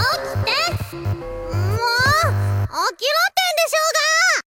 起きて。